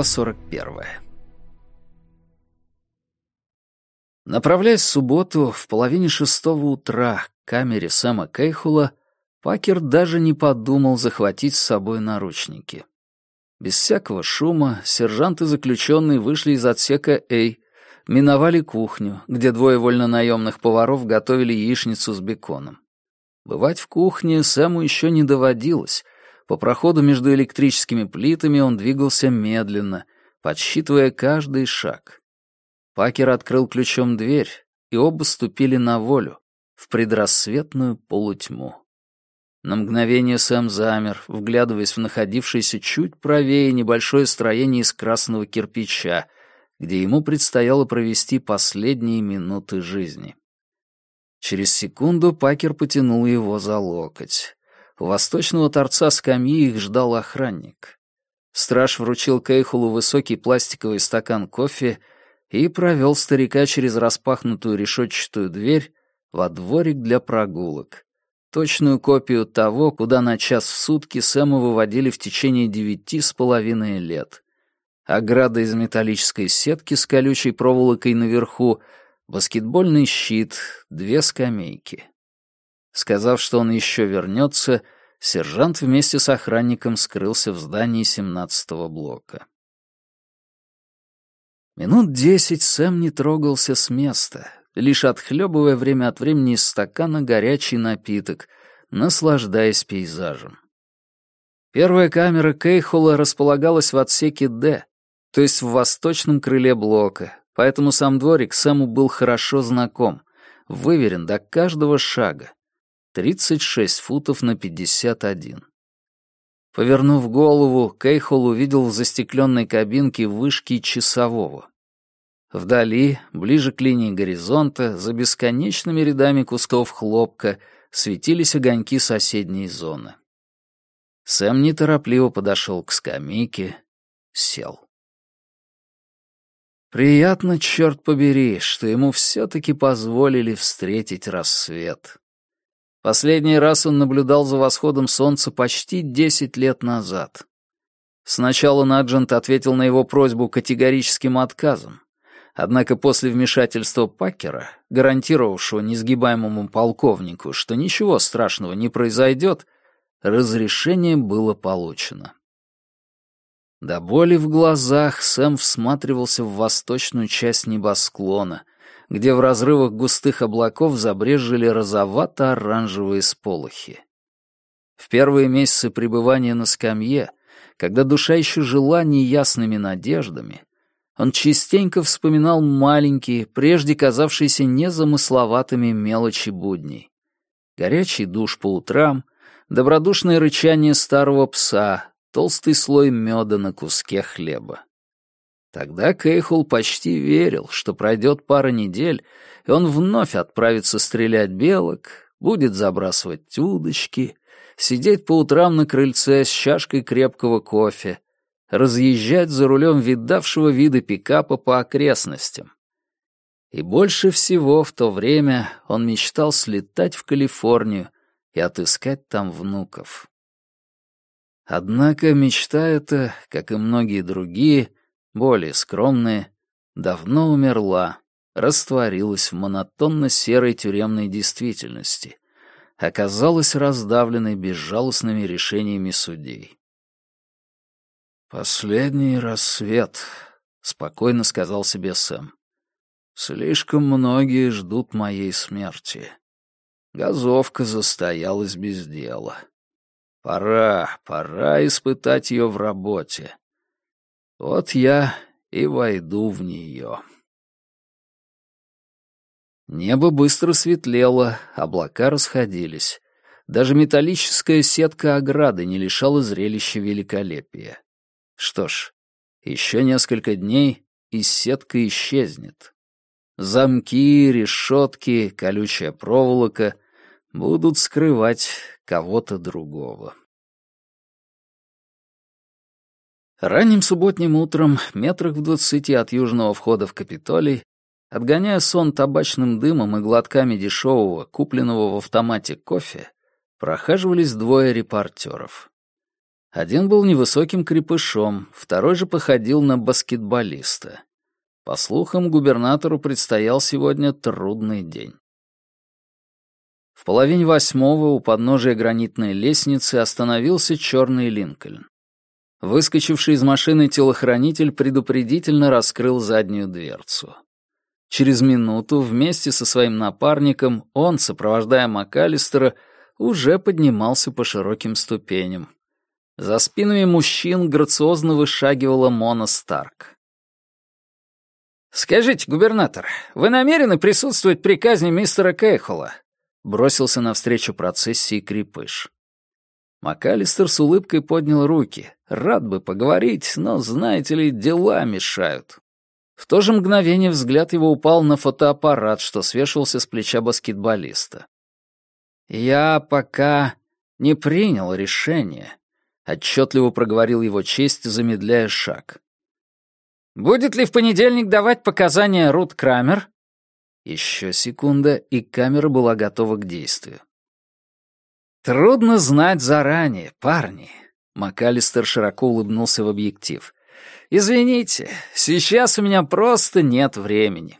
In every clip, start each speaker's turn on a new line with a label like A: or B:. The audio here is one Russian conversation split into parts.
A: Глава 41. Направляясь в субботу в половине шестого утра к камере Сэма Кейхула, Пакер даже не подумал захватить с собой наручники. Без всякого шума сержант и заключенный вышли из отсека А, миновали кухню, где двое вольнонаемных поваров готовили яичницу с беконом. Бывать в кухне Сэму еще не доводилось. По проходу между электрическими плитами он двигался медленно, подсчитывая каждый шаг. Пакер открыл ключом дверь, и оба ступили на волю, в предрассветную полутьму. На мгновение Сэм замер, вглядываясь в находившееся чуть правее небольшое строение из красного кирпича, где ему предстояло провести последние минуты жизни. Через секунду Пакер потянул его за локоть. У восточного торца скамьи их ждал охранник. Страж вручил Кейхулу высокий пластиковый стакан кофе и провел старика через распахнутую решетчатую дверь во дворик для прогулок, точную копию того, куда на час в сутки Сэма выводили в течение девяти с половиной лет. Ограда из металлической сетки с колючей проволокой наверху, баскетбольный щит, две скамейки. Сказав, что он еще вернется, сержант вместе с охранником скрылся в здании семнадцатого блока. Минут десять Сэм не трогался с места, лишь отхлебывая время от времени из стакана горячий напиток, наслаждаясь пейзажем. Первая камера Кейхола располагалась в отсеке «Д», то есть в восточном крыле блока, поэтому сам дворик Сэму был хорошо знаком, выверен до каждого шага. 36 футов на 51. Повернув голову, Кейхол увидел в застекленной кабинке вышки часового. Вдали, ближе к линии горизонта, за бесконечными рядами кустов хлопка, светились огоньки соседней зоны. Сэм неторопливо подошел к скамейке, сел. Приятно, черт побери, что ему все-таки позволили встретить рассвет. Последний раз он наблюдал за восходом солнца почти десять лет назад. Сначала Наджент ответил на его просьбу категорическим отказом. Однако после вмешательства Пакера, гарантировавшего несгибаемому полковнику, что ничего страшного не произойдет, разрешение было получено. До боли в глазах Сэм всматривался в восточную часть небосклона, где в разрывах густых облаков забрежили розовато-оранжевые сполохи. В первые месяцы пребывания на скамье, когда душа еще жила неясными надеждами, он частенько вспоминал маленькие, прежде казавшиеся незамысловатыми мелочи будней. Горячий душ по утрам, добродушное рычание старого пса, толстый слой меда на куске хлеба. Тогда Кейхул почти верил, что пройдет пара недель, и он вновь отправится стрелять белок, будет забрасывать удочки, сидеть по утрам на крыльце с чашкой крепкого кофе, разъезжать за рулем видавшего вида пикапа по окрестностям. И больше всего в то время он мечтал слетать в Калифорнию и отыскать там внуков. Однако мечта эта, как и многие другие, более скромные, давно умерла, растворилась в монотонно-серой тюремной действительности, оказалась раздавленной безжалостными решениями судей. «Последний рассвет», — спокойно сказал себе Сэм. «Слишком многие ждут моей смерти. Газовка застоялась без дела. Пора, пора испытать ее в работе. Вот я и войду в нее». Небо быстро светлело, облака расходились. Даже металлическая сетка ограды не лишала зрелища великолепия. Что ж, еще несколько дней, и сетка исчезнет. Замки, решетки, колючая проволока будут скрывать кого-то другого. Ранним субботним утром, метрах в двадцати от южного входа в Капитолий, отгоняя сон табачным дымом и глотками дешевого, купленного в автомате кофе, прохаживались двое репортеров. Один был невысоким крепышом, второй же походил на баскетболиста. По слухам, губернатору предстоял сегодня трудный день. В половине восьмого у подножия гранитной лестницы остановился черный Линкольн. Выскочивший из машины телохранитель предупредительно раскрыл заднюю дверцу. Через минуту вместе со своим напарником он, сопровождая МакАлистера, уже поднимался по широким ступеням. За спинами мужчин грациозно вышагивала Мона Старк. «Скажите, губернатор, вы намерены присутствовать при казни мистера Кейхола?» Бросился навстречу процессии крепыш. МакАлистер с улыбкой поднял руки. Рад бы поговорить, но, знаете ли, дела мешают. В то же мгновение взгляд его упал на фотоаппарат, что свешивался с плеча баскетболиста. «Я пока не принял решение», отчетливо проговорил его честь, замедляя шаг. «Будет ли в понедельник давать показания Рут Крамер?» Еще секунда, и камера была готова к действию. «Трудно знать заранее, парни», — МакАлистер широко улыбнулся в объектив. «Извините, сейчас у меня просто нет времени».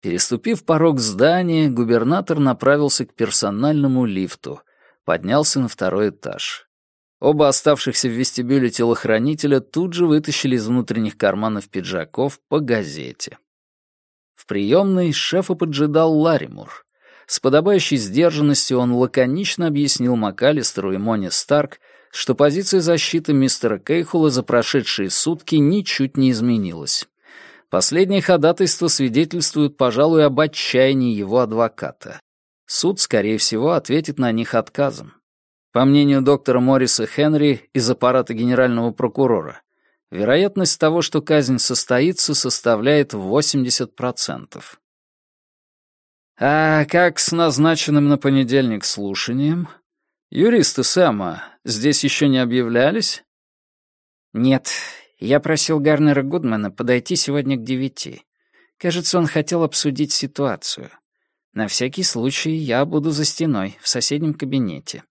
A: Переступив порог здания, губернатор направился к персональному лифту, поднялся на второй этаж. Оба оставшихся в вестибюле телохранителя тут же вытащили из внутренних карманов пиджаков по газете. В приемной шефа поджидал Ларимур. С подобающей сдержанностью он лаконично объяснил МакАлистеру и Моне Старк, что позиция защиты мистера Кейхула за прошедшие сутки ничуть не изменилась. Последнее ходатайство свидетельствует, пожалуй, об отчаянии его адвоката. Суд, скорее всего, ответит на них отказом. По мнению доктора Морриса Хенри из аппарата генерального прокурора, вероятность того, что казнь состоится, составляет 80%. А как с назначенным на понедельник слушанием? Юристы Сэма здесь еще не объявлялись? Нет, я просил Гарнера Гудмана подойти сегодня к девяти. Кажется, он хотел обсудить ситуацию. На всякий случай я буду за стеной, в соседнем кабинете.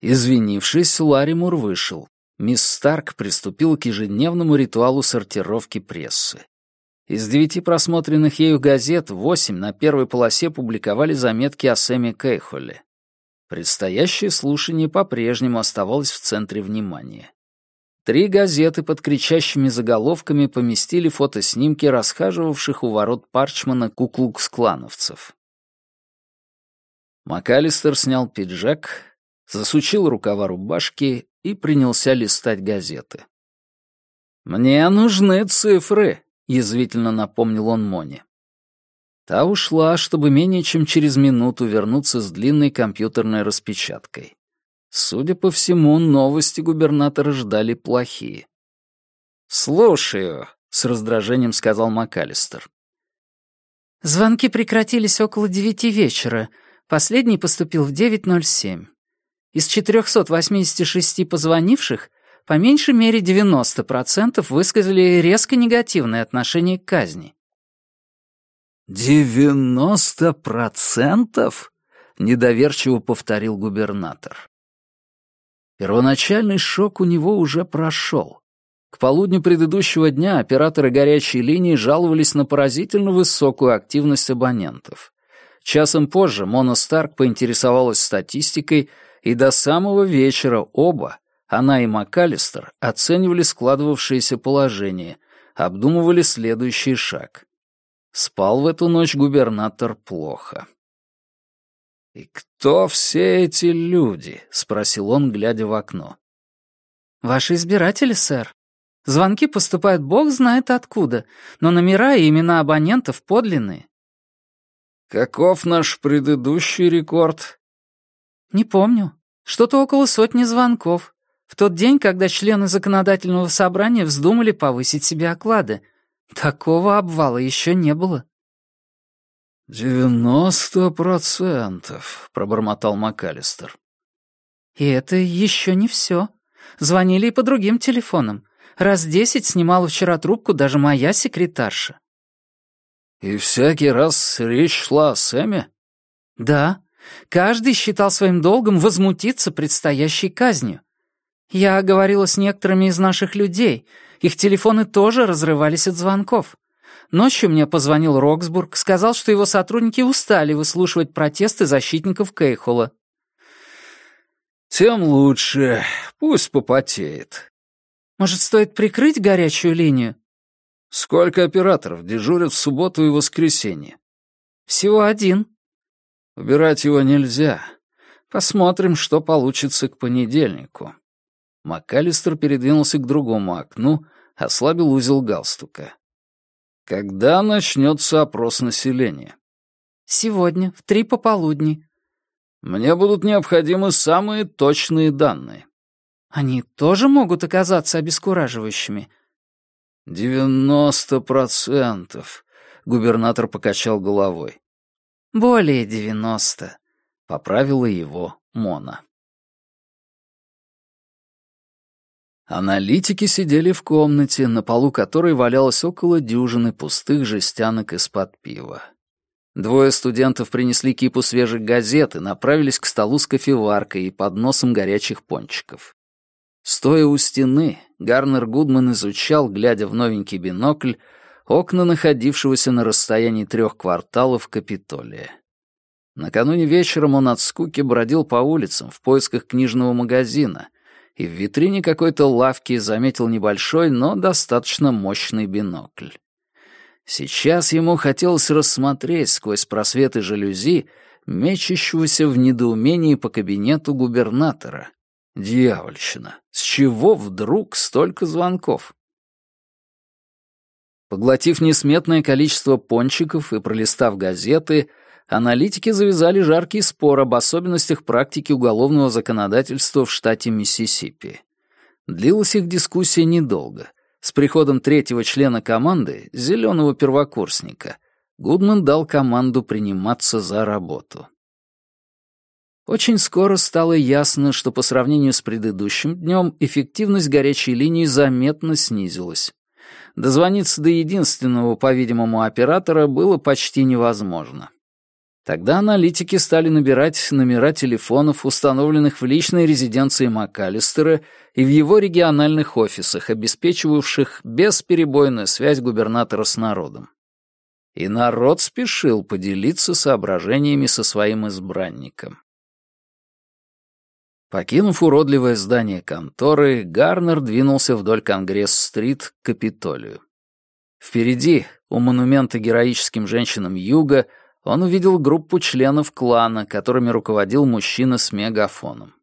A: Извинившись, Ларимур вышел. Мисс Старк приступила к ежедневному ритуалу сортировки прессы. Из девяти просмотренных ею газет восемь на первой полосе публиковали заметки о Сэме Кейхолле. Предстоящее слушание по-прежнему оставалось в центре внимания. Три газеты под кричащими заголовками поместили фотоснимки расхаживавших у ворот Парчмана куклукс-клановцев. МакАлистер снял пиджак, засучил рукава рубашки и принялся листать газеты. «Мне нужны цифры», — язвительно напомнил он Моне. Та ушла, чтобы менее чем через минуту вернуться с длинной компьютерной распечаткой. Судя по всему, новости губернатора ждали плохие. «Слушаю», — с раздражением сказал МакАлистер.
B: «Звонки прекратились около девяти вечера. Последний поступил в 9.07. Из 486 позвонивших по меньшей мере 90% высказали резко негативное отношение к казни.
A: «Девяносто процентов?» — недоверчиво повторил губернатор. Первоначальный шок у него уже прошел. К полудню предыдущего дня операторы горячей линии жаловались на поразительно высокую активность абонентов. Часом позже Мона Старк поинтересовалась статистикой — и до самого вечера оба, она и МакАлистер, оценивали складывавшееся положение, обдумывали следующий шаг. Спал в эту ночь губернатор плохо. «И кто все эти люди?» — спросил он, глядя в окно.
B: «Ваши избиратели, сэр. Звонки поступают бог знает откуда, но номера и имена абонентов подлинные».
A: «Каков наш предыдущий рекорд?»
B: «Не помню. Что-то около сотни звонков. В тот день, когда члены законодательного собрания вздумали повысить себе оклады. Такого обвала еще не было».
A: «Девяносто процентов», — пробормотал МакАлистер.
B: «И это еще не все. Звонили и по другим телефонам. Раз десять снимала вчера трубку даже моя секретарша».
A: «И всякий раз речь шла о Сэме?»
B: «Да. Каждый считал своим долгом возмутиться предстоящей казнью. Я говорила с некоторыми из наших людей. Их телефоны тоже разрывались от звонков. Ночью мне позвонил Роксбург, сказал, что его сотрудники устали выслушивать протесты защитников Кейхола.
A: «Тем лучше. Пусть попотеет».
B: «Может, стоит прикрыть горячую линию?»
A: «Сколько операторов дежурят в субботу и воскресенье?»
B: «Всего один».
A: «Убирать его нельзя. Посмотрим, что получится к понедельнику». МакАлистер передвинулся к другому окну, ослабил узел галстука. «Когда начнется опрос населения?»
B: «Сегодня, в три пополудни».
A: «Мне будут необходимы самые точные данные».
B: «Они тоже могут оказаться обескураживающими?»
A: «Девяносто процентов», — губернатор покачал головой.
B: «Более девяносто», —
A: поправила его Мона. Аналитики сидели в комнате, на полу которой валялось около дюжины пустых жестянок из-под пива. Двое студентов принесли кипу свежих газет и направились к столу с кофеваркой и подносом горячих пончиков. Стоя у стены, Гарнер Гудман изучал, глядя в новенький бинокль, окна находившегося на расстоянии трех кварталов Капитолия. Накануне вечером он от скуки бродил по улицам в поисках книжного магазина, и в витрине какой-то лавки заметил небольшой, но достаточно мощный бинокль. Сейчас ему хотелось рассмотреть сквозь просветы жалюзи мечущегося в недоумении по кабинету губернатора. Дьявольщина! С чего вдруг столько звонков? Поглотив несметное количество пончиков и пролистав газеты, аналитики завязали жаркий спор об особенностях практики уголовного законодательства в штате Миссисипи. Длилась их дискуссия недолго. С приходом третьего члена команды, зеленого первокурсника, Гудман дал команду приниматься за работу. Очень скоро стало ясно, что по сравнению с предыдущим днем эффективность горячей линии заметно снизилась. Дозвониться до единственного, по-видимому, оператора было почти невозможно. Тогда аналитики стали набирать номера телефонов, установленных в личной резиденции МакАлистера и в его региональных офисах, обеспечивавших бесперебойную связь губернатора с народом. И народ спешил поделиться соображениями со своим избранником. Покинув уродливое здание конторы, Гарнер двинулся вдоль Конгресс-стрит к Капитолию. Впереди, у монумента героическим женщинам Юга, он увидел группу членов клана, которыми руководил мужчина с мегафоном.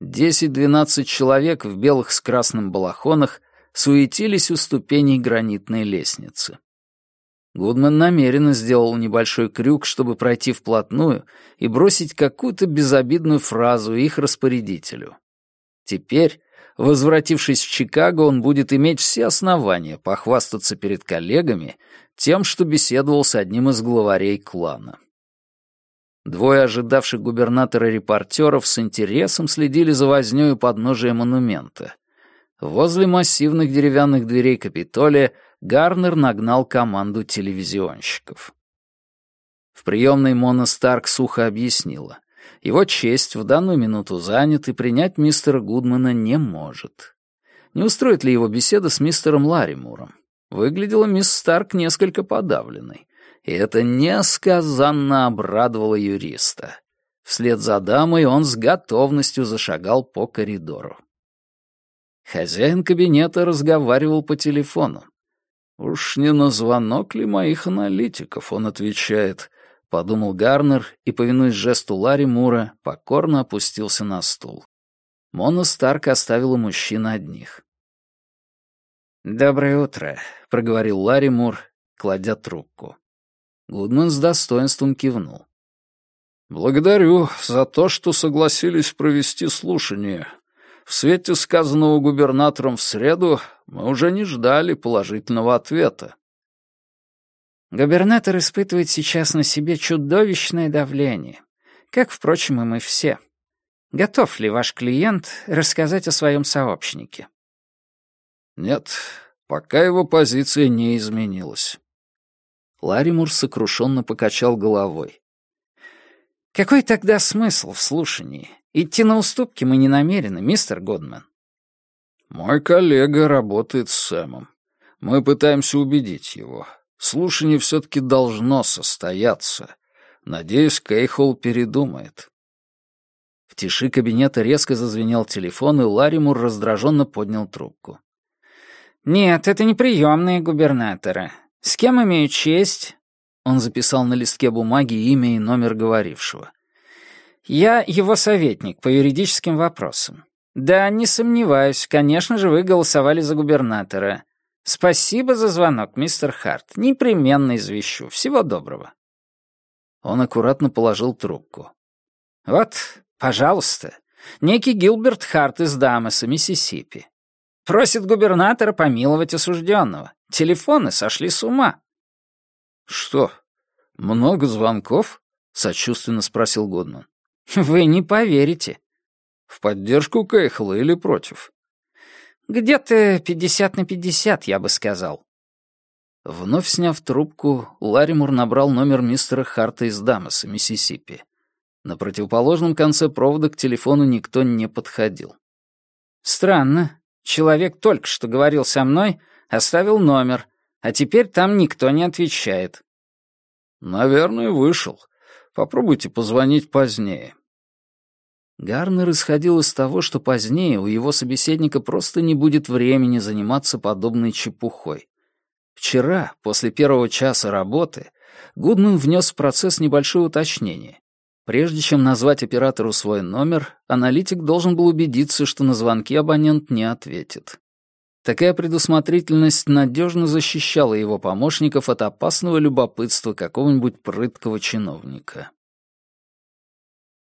A: Десять-двенадцать человек в белых с красным балахонах суетились у ступеней гранитной лестницы. Гудман намеренно сделал небольшой крюк, чтобы пройти вплотную и бросить какую-то безобидную фразу их распорядителю. Теперь, возвратившись в Чикаго, он будет иметь все основания похвастаться перед коллегами тем, что беседовал с одним из главарей клана. Двое ожидавших губернатора репортеров с интересом следили за вознёй у подножия монумента. Возле массивных деревянных дверей Капитолия Гарнер нагнал команду телевизионщиков. В приемной Мона Старк сухо объяснила. Его честь в данную минуту занят и принять мистера Гудмана не может. Не устроит ли его беседа с мистером Ларимуром? Выглядела мисс Старк несколько подавленной, и это несказанно обрадовало юриста. Вслед за дамой он с готовностью зашагал по коридору. Хозяин кабинета разговаривал по телефону. «Уж не на звонок ли моих аналитиков?» — он отвечает, — подумал Гарнер и, повинуясь жесту Ларри Мура, покорно опустился на стул. Мона Старк оставила мужчин одних. «Доброе утро», — проговорил Ларри Мур, кладя трубку. Гудман с достоинством кивнул. «Благодарю за то, что согласились провести слушание. В свете сказанного губернатором в среду мы уже не ждали положительного ответа».
B: «Губернатор испытывает сейчас на себе чудовищное давление, как, впрочем, и мы все. Готов ли ваш клиент рассказать о своем сообщнике?»
A: Нет, пока его позиция не изменилась. Ларимур сокрушенно покачал головой.
B: Какой тогда смысл в слушании? Идти на уступки мы не намерены, мистер Годман.
A: Мой коллега работает с Сэмом. Мы пытаемся убедить его. Слушание все-таки должно состояться. Надеюсь, Кейхол передумает.
B: В тиши кабинета резко зазвенел телефон, и Ларимур раздраженно поднял трубку. «Нет, это не приемные губернатора. С кем имею честь?» Он записал на листке бумаги имя и номер говорившего. «Я его советник по юридическим вопросам. Да, не сомневаюсь, конечно же, вы голосовали за губернатора. Спасибо за звонок, мистер Харт. Непременно извещу. Всего доброго».
A: Он аккуратно положил трубку.
B: «Вот, пожалуйста, некий Гилберт Харт из Дамаса, Миссисипи. Просит губернатора помиловать осужденного. Телефоны сошли с ума».
A: «Что, много звонков?» — сочувственно спросил Годман.
B: «Вы не поверите».
A: «В поддержку Кейхла или против?»
B: «Где-то пятьдесят на пятьдесят, я бы сказал».
A: Вновь сняв трубку, Ларимур набрал номер мистера Харта из Дамаса, Миссисипи. На противоположном конце провода к телефону никто не подходил.
B: «Странно. Человек только что говорил со мной, оставил номер, а теперь там никто не отвечает».
A: «Наверное, вышел. Попробуйте позвонить позднее».
B: Гарнер исходил из того, что позднее у его собеседника просто не будет времени заниматься подобной чепухой. Вчера, после первого часа работы, Гудман внес в процесс небольшое уточнение. Прежде чем назвать оператору свой номер, аналитик должен был убедиться, что на звонки абонент не ответит. Такая предусмотрительность надежно защищала его помощников от опасного любопытства какого-нибудь прыткого чиновника.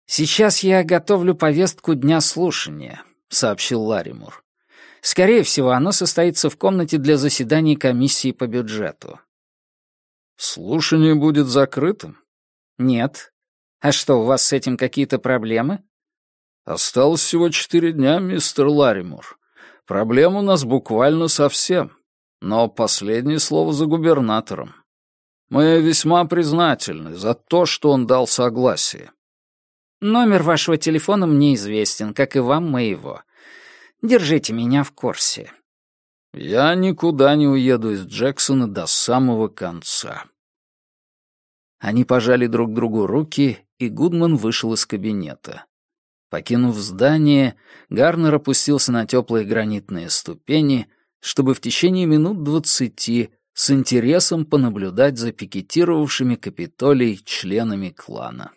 B: «Сейчас я готовлю повестку дня слушания», — сообщил Ларимур. «Скорее всего, оно состоится в комнате для заседаний комиссии по бюджету».
A: «Слушание будет закрытым?»
B: «Нет. А что, у вас с этим какие-то проблемы?»
A: «Осталось всего четыре дня, мистер Ларимур. Проблем у нас буквально совсем. Но последнее слово за губернатором. Мы весьма признательны за то, что он дал согласие».
B: «Номер вашего телефона мне известен, как и вам моего. Держите меня в курсе».
A: «Я никуда не уеду из Джексона до самого конца».
B: Они пожали друг другу руки, и Гудман вышел из кабинета. Покинув здание, Гарнер опустился на теплые гранитные ступени, чтобы в течение минут двадцати с интересом понаблюдать за пикетировавшими Капитолий членами клана.